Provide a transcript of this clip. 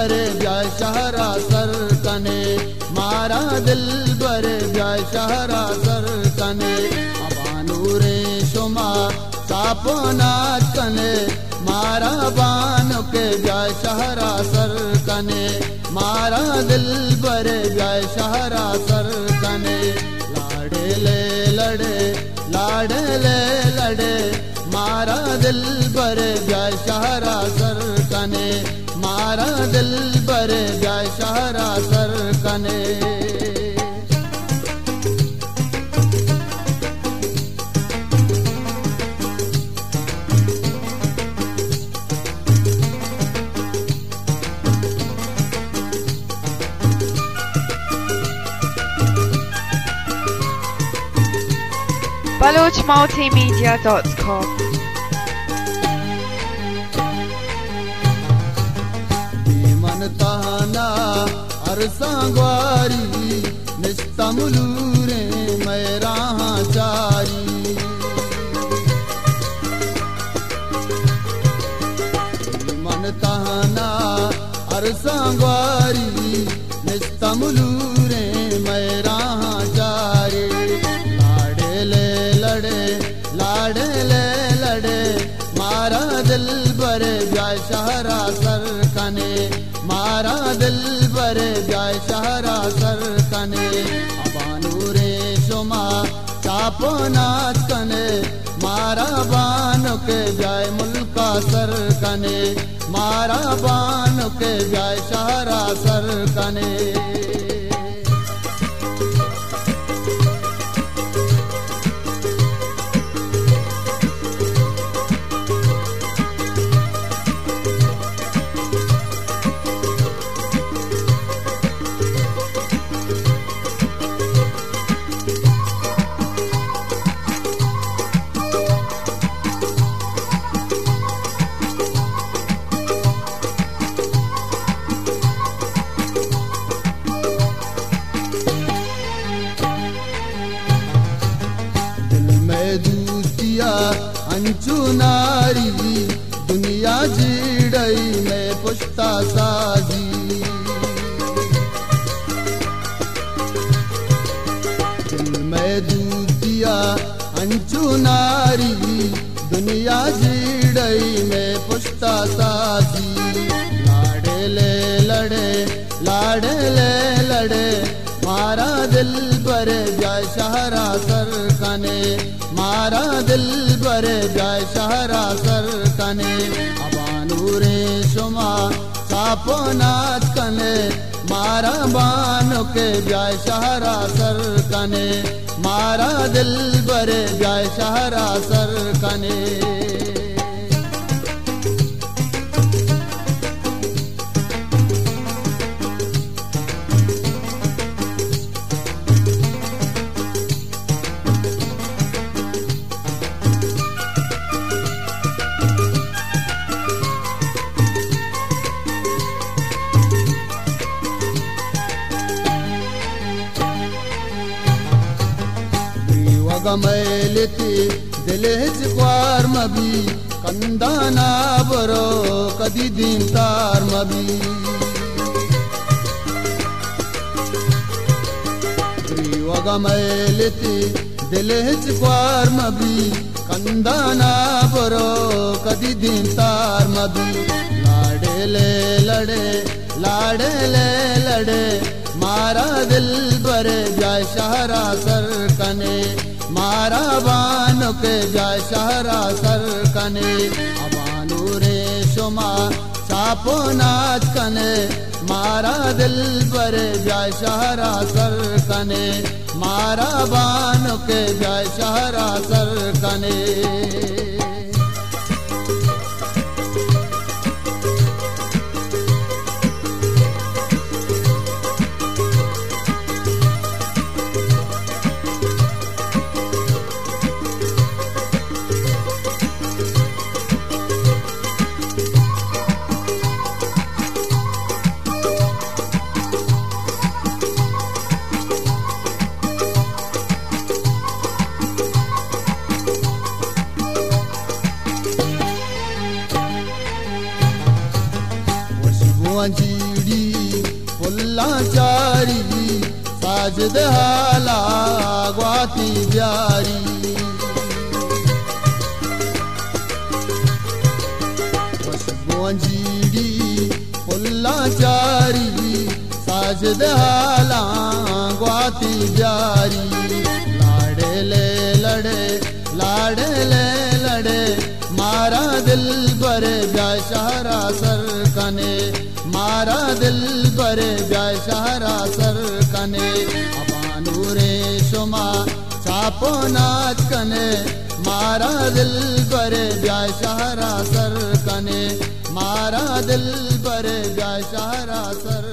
बरे ब्याह शहरा सर कने मारा दिल बरे ब्याह शहरा सर कने अबानूरे शुमा सापनात कने। मारा बानो के ब्याह शहरा सर कने मारा दिल बरे ब्याह शहरा सर कने लाड़े ले लड़े, लाड़े ले लड़े। मारा दिल बरे ब्याह मारा दिल बरे जाय शहरा सर कने BalochMultimedia.com ताना अरसांगवारी निस्तमुलूरे मैरा चारी। मन ताना अरसांगवारी निस्तमुलूरे मैरा चारी। लाड़े ले लड़े, लाड़े ले लड़े, मारा दिल मारा दिल भर जाय शहरा सर कने। अबानूरे शुमा चापो नाच कने। मारा बानु के जाय मुल्का सर कने। मारा बानुक के जाय शहरा सर कने। अंचु नारी दुनिया जीड़ई में पुश्ता साजी। दिल में दूतिया अंचु दुनिया जीड़ई में पुश्ता साजी। लाड़े ले लड़े, लाड़े ले लड़े, मारा दिल बरे जाय शहरा सर कने मारा दिल भर जाए सारा सर तने। अबानूरे सुमा, सापो नाच कने। मारा बानो के जाय सारा सर कने मारा दिल भर जाय सारा सर कने गमयले दिलेच दलेज कुवार मबी कन्दना बोरो कीन तार मबी गमयले तलेज कुवार मबी कन्दाना बोरो कीन तार मबी लाडेले लडे लाडेले लडे मारा दिल भर जय कने मारा बानो के जाय शहरा सर कने। दिल बरे जाय शहरा सर कने। मारा बानो के जाय शहरा सर कने चारी सा साजिद हाला ग्वाती ब्यारी गोंजीड़ी पुल्ला चारी साजिद हाला ग्वाती ब्यारी लाड़े ले लड़े, लाड़े ले लड़े, मारा दिल पर ब्याशहरा सर कने मारा दिल पर ब्याशहरा सर कने अबानूरे सुमा छापो नाच कने। मारा दिल पर ब्याशहरा सर कने मारा दिल पर ब्याशहरा सर